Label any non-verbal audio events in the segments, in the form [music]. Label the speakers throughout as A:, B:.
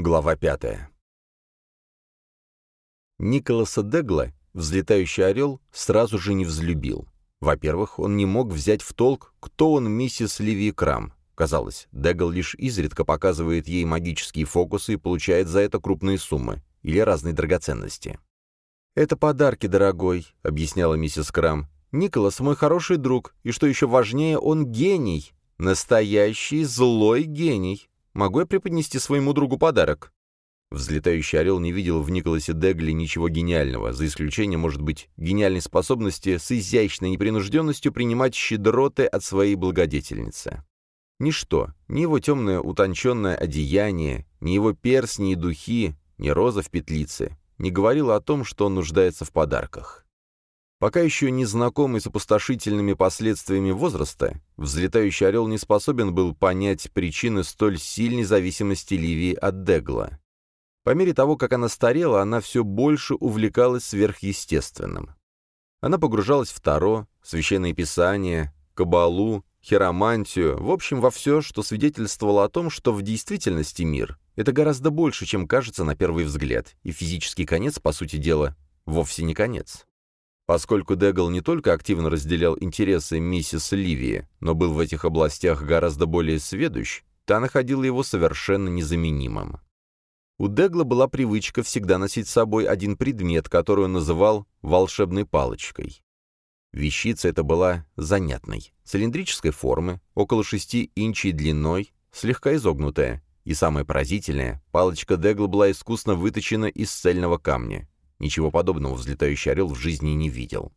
A: Глава пятая. Николаса Дегла взлетающий орел сразу же не взлюбил. Во-первых, он не мог взять в толк, кто он миссис Ливи Крам. Казалось, Дегл лишь изредка показывает ей магические фокусы и получает за это крупные суммы или разные драгоценности. «Это подарки, дорогой», — объясняла миссис Крам. «Николас мой хороший друг, и что еще важнее, он гений. Настоящий злой гений. Могу я преподнести своему другу подарок?» Взлетающий орел не видел в Николасе Дегли ничего гениального, за исключением, может быть, гениальной способности с изящной непринужденностью принимать щедроты от своей благодетельницы. Ничто, ни его темное утонченное одеяние, ни его персни и духи, ни роза в петлице, не говорило о том, что он нуждается в подарках. Пока еще не знакомый с опустошительными последствиями возраста, взлетающий орел не способен был понять причины столь сильной зависимости Ливии от Дегла. По мере того, как она старела, она все больше увлекалась сверхъестественным. Она погружалась в Таро, Священное Писание, Кабалу, хиромантию, в общем, во все, что свидетельствовало о том, что в действительности мир — это гораздо больше, чем кажется на первый взгляд, и физический конец, по сути дела, вовсе не конец. Поскольку Дегл не только активно разделял интересы миссис Ливии, но был в этих областях гораздо более сведущ, та находила его совершенно незаменимым. У Дегла была привычка всегда носить с собой один предмет, который он называл «волшебной палочкой». Вещица эта была занятной, цилиндрической формы, около шести инчей длиной, слегка изогнутая, и самое поразительное, палочка Дегла была искусно выточена из цельного камня. Ничего подобного взлетающий орел в жизни не видел.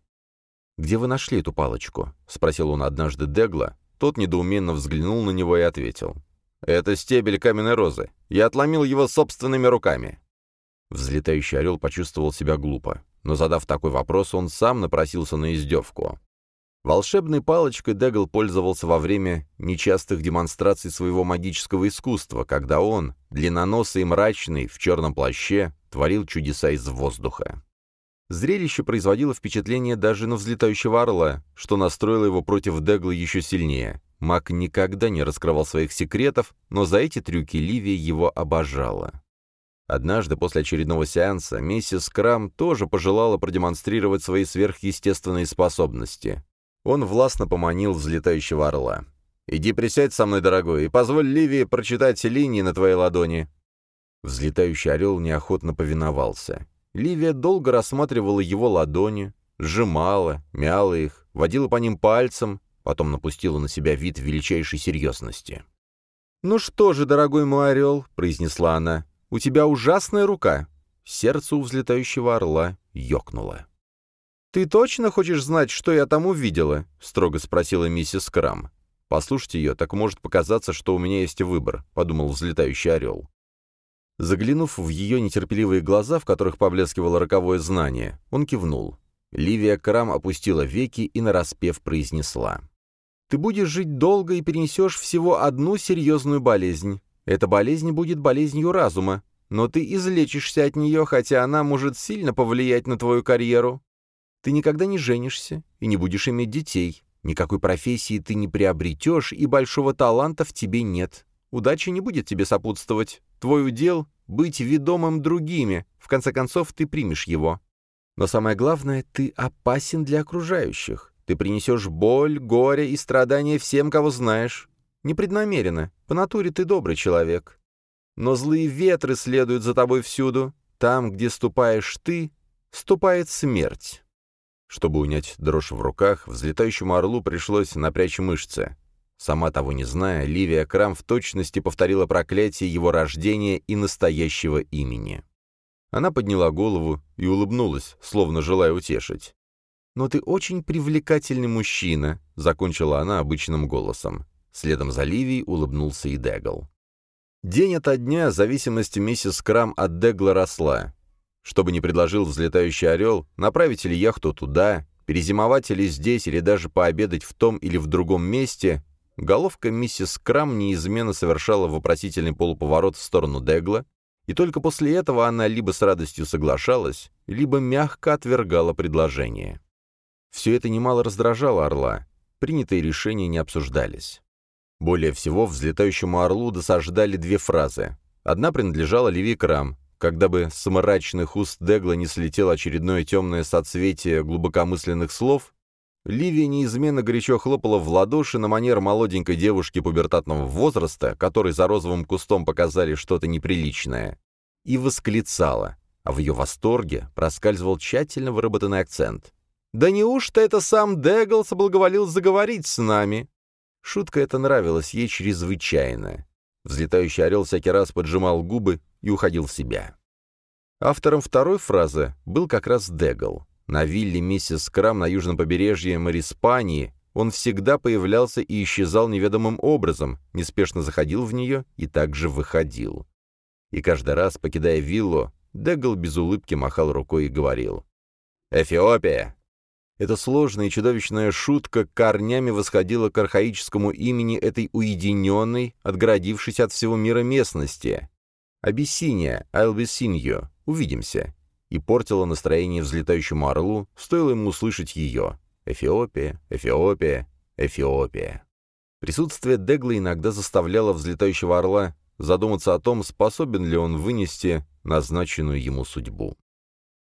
A: «Где вы нашли эту палочку?» — спросил он однажды Дегла. Тот недоуменно взглянул на него и ответил. «Это стебель каменной розы. Я отломил его собственными руками». Взлетающий орел почувствовал себя глупо, но, задав такой вопрос, он сам напросился на издевку. Волшебной палочкой Дегл пользовался во время нечастых демонстраций своего магического искусства, когда он, длинноносый и мрачный, в черном плаще, творил чудеса из воздуха. Зрелище производило впечатление даже на взлетающего орла, что настроило его против Дегла еще сильнее. Маг никогда не раскрывал своих секретов, но за эти трюки Ливия его обожала. Однажды после очередного сеанса миссис Крам тоже пожелала продемонстрировать свои сверхъестественные способности. Он властно поманил взлетающего орла. «Иди присядь со мной, дорогой, и позволь Ливии прочитать линии на твоей ладони». Взлетающий орел неохотно повиновался. Ливия долго рассматривала его ладони, сжимала, мяла их, водила по ним пальцем, потом напустила на себя вид величайшей серьезности. «Ну что же, дорогой мой орел», — произнесла она, — «у тебя ужасная рука». Сердце у взлетающего орла ёкнуло. «Ты точно хочешь знать, что я там увидела?» — строго спросила миссис Крам. «Послушайте ее, так может показаться, что у меня есть выбор», — подумал взлетающий орел. Заглянув в ее нетерпеливые глаза, в которых поблескивало роковое знание, он кивнул. Ливия Крам опустила веки и нараспев произнесла. «Ты будешь жить долго и перенесешь всего одну серьезную болезнь. Эта болезнь будет болезнью разума, но ты излечишься от нее, хотя она может сильно повлиять на твою карьеру. Ты никогда не женишься и не будешь иметь детей. Никакой профессии ты не приобретешь, и большого таланта в тебе нет. Удача не будет тебе сопутствовать. Твой удел — быть ведомым другими. В конце концов, ты примешь его. Но самое главное, ты опасен для окружающих. Ты принесешь боль, горе и страдания всем, кого знаешь. Непреднамеренно. По натуре ты добрый человек. Но злые ветры следуют за тобой всюду. Там, где ступаешь ты, ступает смерть. Чтобы унять дрожь в руках, взлетающему орлу пришлось напрячь мышцы. Сама того не зная, Ливия Крам в точности повторила проклятие его рождения и настоящего имени. Она подняла голову и улыбнулась, словно желая утешить. «Но ты очень привлекательный мужчина», — закончила она обычным голосом. Следом за Ливией улыбнулся и Дегл. День ото дня зависимость миссис Крам от Дегла росла. Что бы ни предложил взлетающий орел, направить ли яхту туда, перезимовать или здесь, или даже пообедать в том или в другом месте, головка миссис Крам неизменно совершала вопросительный полуповорот в сторону Дегла, и только после этого она либо с радостью соглашалась, либо мягко отвергала предложение. Все это немало раздражало орла, принятые решения не обсуждались. Более всего взлетающему орлу досаждали две фразы Одна принадлежала Леви Крам, когда бы с мрачных уст Дегла не слетело очередное темное соцветие глубокомысленных слов, Ливия неизменно горячо хлопала в ладоши на манер молоденькой девушки пубертатного возраста, которой за розовым кустом показали что-то неприличное, и восклицала, а в ее восторге проскальзывал тщательно выработанный акцент. «Да неужто это сам Дегл соблаговолил заговорить с нами?» Шутка эта нравилась ей чрезвычайно. Взлетающий орел всякий раз поджимал губы и уходил в себя. Автором второй фразы был как раз Дегл. На вилле миссис Крам на южном побережье Мариспании он всегда появлялся и исчезал неведомым образом, неспешно заходил в нее и также выходил. И каждый раз, покидая виллу, Дегл без улыбки махал рукой и говорил «Эфиопия!». Эта сложная и чудовищная шутка корнями восходила к архаическому имени этой уединенной, отгородившись от всего мира местности. Абиссиния, I'll be seeing you, увидимся и портила настроение взлетающему орлу, стоило ему услышать ее. Эфиопия, Эфиопия, Эфиопия. Присутствие Дегла иногда заставляло взлетающего орла задуматься о том, способен ли он вынести назначенную ему судьбу.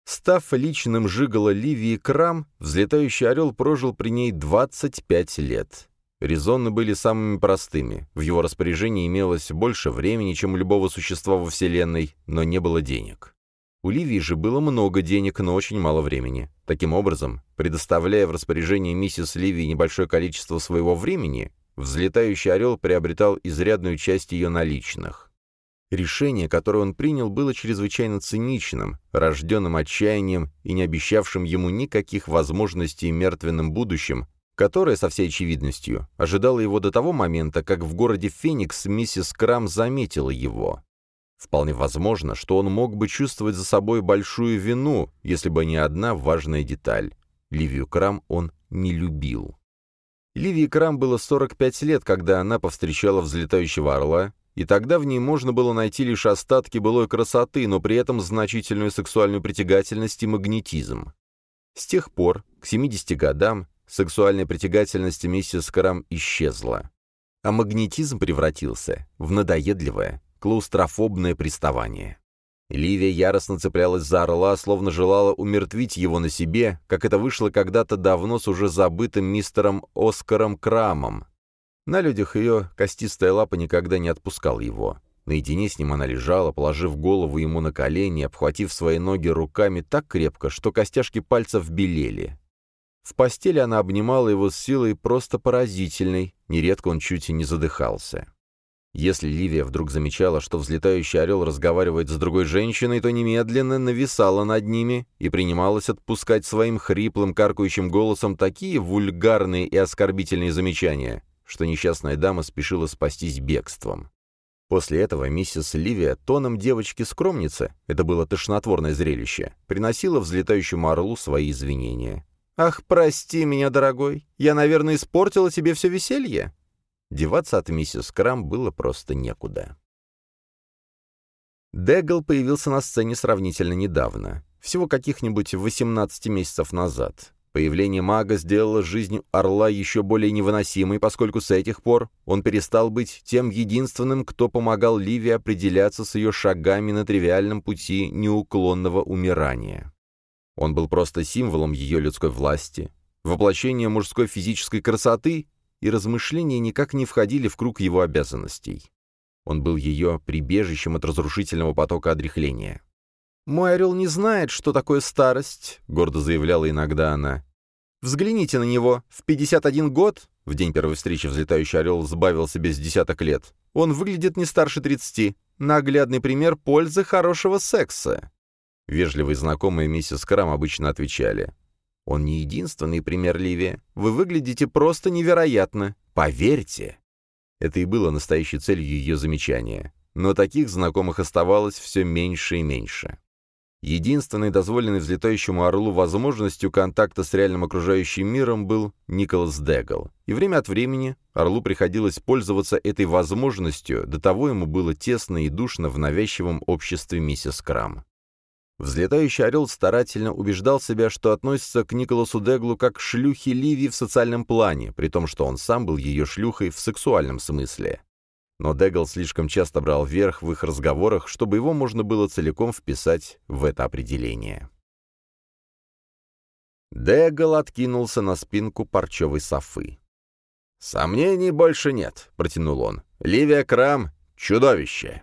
A: Став личным жиголо Ливии Крам, взлетающий орел прожил при ней 25 лет. Резоны были самыми простыми. В его распоряжении имелось больше времени, чем у любого существа во Вселенной, но не было денег. У Ливии же было много денег, но очень мало времени. Таким образом, предоставляя в распоряжение миссис Ливии небольшое количество своего времени, взлетающий орел приобретал изрядную часть ее наличных. Решение, которое он принял, было чрезвычайно циничным, рожденным отчаянием и не обещавшим ему никаких возможностей мертвенным будущим, которое, со всей очевидностью, ожидало его до того момента, как в городе Феникс миссис Крам заметила его. Вполне возможно, что он мог бы чувствовать за собой большую вину, если бы не одна важная деталь. Ливию Крам он не любил. Ливии Крам было 45 лет, когда она повстречала взлетающего орла, и тогда в ней можно было найти лишь остатки былой красоты, но при этом значительную сексуальную притягательность и магнетизм. С тех пор, к 70 годам, сексуальная притягательность миссис Крам исчезла. А магнетизм превратился в надоедливое, клаустрофобное приставание. Ливия яростно цеплялась за орла, словно желала умертвить его на себе, как это вышло когда-то давно с уже забытым мистером Оскаром Крамом. На людях ее костистая лапа никогда не отпускала его. Наедине с ним она лежала, положив голову ему на колени, обхватив свои ноги руками так крепко, что костяшки пальцев белели. В постели она обнимала его с силой просто поразительной, нередко он чуть и не задыхался. Если Ливия вдруг замечала, что взлетающий орел разговаривает с другой женщиной, то немедленно нависала над ними и принималась отпускать своим хриплым, каркающим голосом такие вульгарные и оскорбительные замечания, что несчастная дама спешила спастись бегством. После этого миссис Ливия тоном девочки-скромницы, это было тошнотворное зрелище, приносила взлетающему орлу свои извинения. «Ах, прости меня, дорогой, я, наверное, испортила тебе все веселье?» Деваться от миссис Крам было просто некуда. Дегл появился на сцене сравнительно недавно, всего каких-нибудь 18 месяцев назад. Появление мага сделало жизнь Орла еще более невыносимой, поскольку с этих пор он перестал быть тем единственным, кто помогал Ливии определяться с ее шагами на тривиальном пути неуклонного умирания. Он был просто символом ее людской власти, воплощением мужской физической красоты и размышления никак не входили в круг его обязанностей. Он был ее прибежищем от разрушительного потока одряхления. «Мой орел не знает, что такое старость», — гордо заявляла иногда она. «Взгляните на него. В 51 год, в день первой встречи взлетающий орел сбавил себе с десяток лет, он выглядит не старше 30. Наглядный пример пользы хорошего секса». Вежливые знакомые миссис Крам обычно отвечали. Он не единственный пример Ливия. Вы выглядите просто невероятно. Поверьте!» Это и было настоящей целью ее замечания. Но таких знакомых оставалось все меньше и меньше. Единственной дозволенной взлетающему орлу возможностью контакта с реальным окружающим миром был Николас Дегл. И время от времени орлу приходилось пользоваться этой возможностью, до того ему было тесно и душно в навязчивом обществе миссис Крам. Взлетающий орел старательно убеждал себя, что относится к Николасу Деглу как к шлюхе Ливии в социальном плане, при том, что он сам был ее шлюхой в сексуальном смысле. но Дегл слишком часто брал верх в их разговорах, чтобы его можно было целиком вписать в это определение. Дегл откинулся на спинку парчевой софы. «Сомнений больше нет», — протянул он. «Ливия Крам — чудовище!»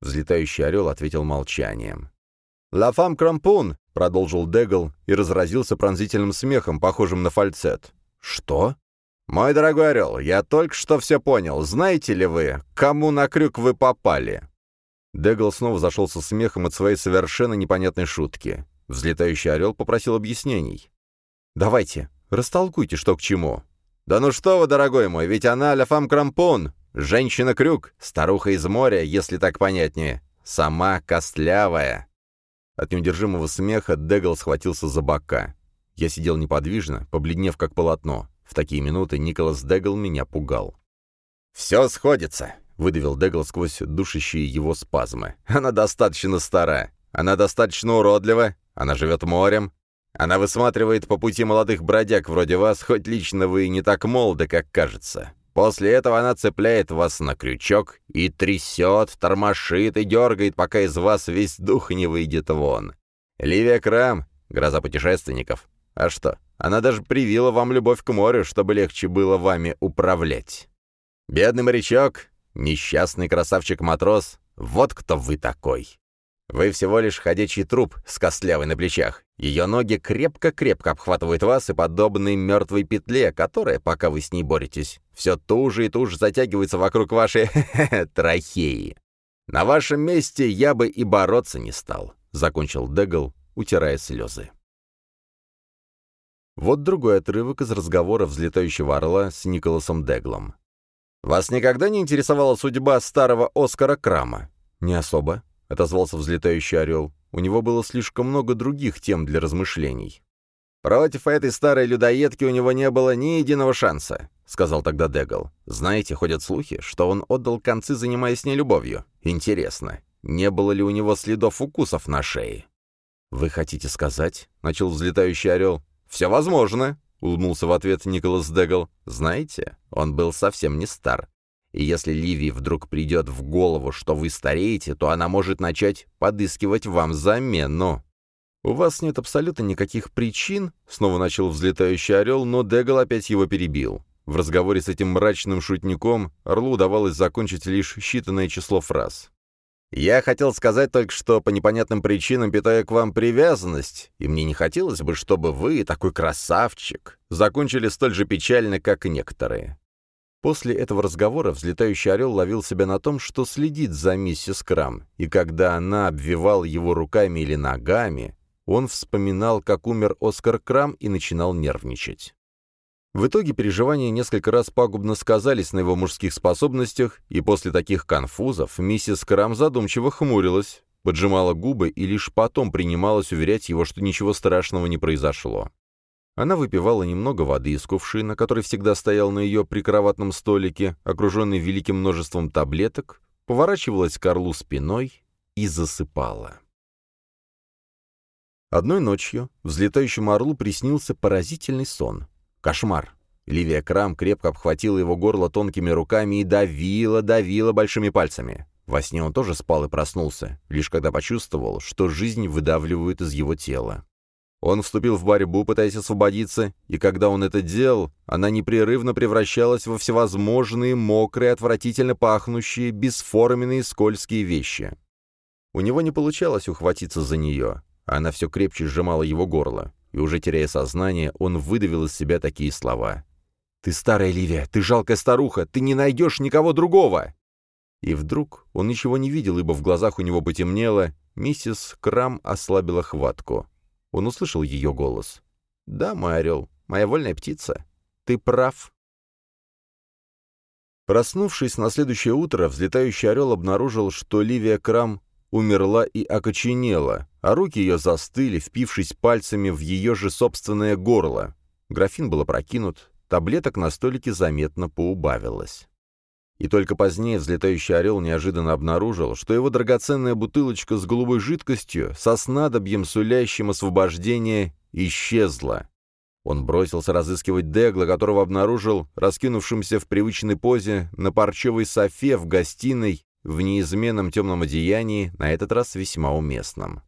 A: Взлетающий орел ответил молчанием. «Ла фам крампун!» — продолжил Дегл и разразился пронзительным смехом, похожим на фальцет. «Что?» «Мой дорогой орел, я только что все понял. Знаете ли вы, кому на крюк вы попали?» Дегл снова зашел со смехом от своей совершенно непонятной шутки. Взлетающий орел попросил объяснений. «Давайте, растолкуйте, что к чему». «Да ну что вы, дорогой мой, ведь она ля фам крампун, женщина-крюк, старуха из моря, если так понятнее, сама костлявая». От неудержимого смеха Дегл схватился за бока. Я сидел неподвижно, побледнев как полотно. В такие минуты Николас Дегл меня пугал. «Все сходится», — выдавил Дегл сквозь душащие его спазмы. «Она достаточно стара, она достаточно уродлива, она живет морем, она высматривает по пути молодых бродяг вроде вас, хоть лично вы и не так молоды, как кажется. После этого она цепляет вас на крючок и трясет, тормошит и дергает, пока из вас весь дух не выйдет вон. Ливия Крам — гроза путешественников. А что, она даже привила вам любовь к морю, чтобы легче было вами управлять. Бедный морячок, несчастный красавчик-матрос, вот кто вы такой. Вы всего лишь ходячий труп с костлявой на плечах. Ее ноги крепко-крепко обхватывают вас и подобны мертвой петле, которая, пока вы с ней боретесь, все туже и туже затягивается вокруг вашей [laughs] трахеи. На вашем месте я бы и бороться не стал, — закончил Дегл, утирая слезы. Вот другой отрывок из разговора взлетающего орла с Николасом Деглом. «Вас никогда не интересовала судьба старого Оскара Крама?» «Не особо», — отозвался взлетающий орел. У него было слишком много других тем для размышлений. «Против этой старой людоедки у него не было ни единого шанса», — сказал тогда Дегл. «Знаете, ходят слухи, что он отдал концы, занимаясь не любовью. Интересно, не было ли у него следов укусов на шее?» «Вы хотите сказать?» — начал взлетающий орел. «Все возможно», — улыбнулся в ответ Николас Дегл. «Знаете, он был совсем не стар. И если Ливии вдруг придет в голову, что вы стареете, то она может начать подыскивать вам замену». «У вас нет абсолютно никаких причин», — снова начал взлетающий орел, но Дегл опять его перебил. В разговоре с этим мрачным шутником Орлу удавалось закончить лишь считанное число фраз. Я хотел сказать только, что по непонятным причинам питаю к вам привязанность, и мне не хотелось бы, чтобы вы, такой красавчик, закончили столь же печально, как некоторые». После этого разговора взлетающий орел ловил себя на том, что следит за миссис Крам, и когда она обвивала его руками или ногами, он вспоминал, как умер Оскар Крам и начинал нервничать. В итоге переживания несколько раз пагубно сказались на его мужских способностях, и после таких конфузов миссис Крам задумчиво хмурилась, поджимала губы и лишь потом принималась уверять его, что ничего страшного не произошло. Она выпивала немного воды из кувшина, который всегда стоял на ее прикроватном столике, окруженный великим множеством таблеток, поворачивалась к орлу спиной и засыпала. Одной ночью взлетающему орлу приснился поразительный сон. Кошмар. Ливия Крам крепко обхватила его горло тонкими руками и давила, давила большими пальцами. Во сне он тоже спал и проснулся, лишь когда почувствовал, что жизнь выдавливает из его тела. Он вступил в борьбу, пытаясь освободиться, и когда он это делал, она непрерывно превращалась во всевозможные мокрые, отвратительно пахнущие, бесформенные, скользкие вещи. У него не получалось ухватиться за нее, она все крепче сжимала его горло и уже теряя сознание, он выдавил из себя такие слова. «Ты старая Ливия, ты жалкая старуха, ты не найдешь никого другого!» И вдруг он ничего не видел, ибо в глазах у него потемнело, миссис Крам ослабила хватку. Он услышал ее голос. «Да, мой орел, моя вольная птица, ты прав». Проснувшись на следующее утро, взлетающий орел обнаружил, что Ливия Крам умерла и окоченела, а руки ее застыли, впившись пальцами в ее же собственное горло. Графин был опрокинут, таблеток на столике заметно поубавилось. И только позднее взлетающий орел неожиданно обнаружил, что его драгоценная бутылочка с голубой жидкостью, со снадобьем, сулящим освобождение, исчезла. Он бросился разыскивать Дегла, которого обнаружил раскинувшимся в привычной позе на парчевой софе в гостиной в неизменном темном одеянии, на этот раз весьма уместном.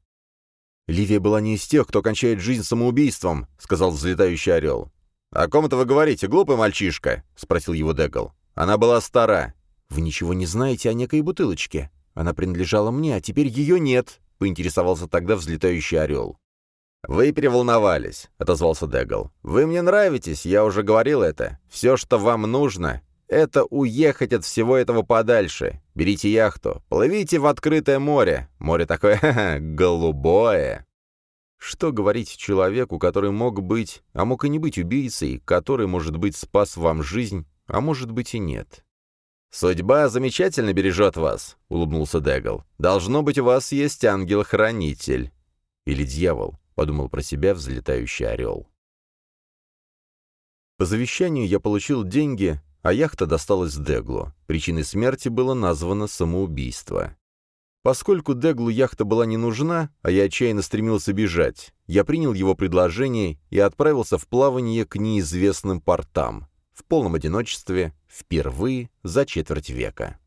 A: «Ливия была не из тех, кто кончает жизнь самоубийством», — сказал взлетающий орел. «О ком-то вы говорите, глупый мальчишка?» — спросил его Дегл. «Она была стара». «Вы ничего не знаете о некой бутылочке. Она принадлежала мне, а теперь ее нет», — поинтересовался тогда взлетающий орел. «Вы переволновались», — отозвался Дегл. «Вы мне нравитесь, я уже говорил это. Все, что вам нужно, это уехать от всего этого подальше. Берите яхту, плывите в открытое море. Море такое [laughs] ха -ха, голубое». Что говорить человеку, который мог быть, а мог и не быть убийцей, который, может быть, спас вам жизнь, а может быть и нет? «Судьба замечательно бережет вас», — улыбнулся Дегл. «Должно быть, у вас есть ангел-хранитель». Или дьявол подумал про себя взлетающий орел. По завещанию я получил деньги, а яхта досталась Деглу. Причиной смерти было названо самоубийство. Поскольку Деглу яхта была не нужна, а я отчаянно стремился бежать, я принял его предложение и отправился в плавание к неизвестным портам, в полном одиночестве, впервые за четверть века.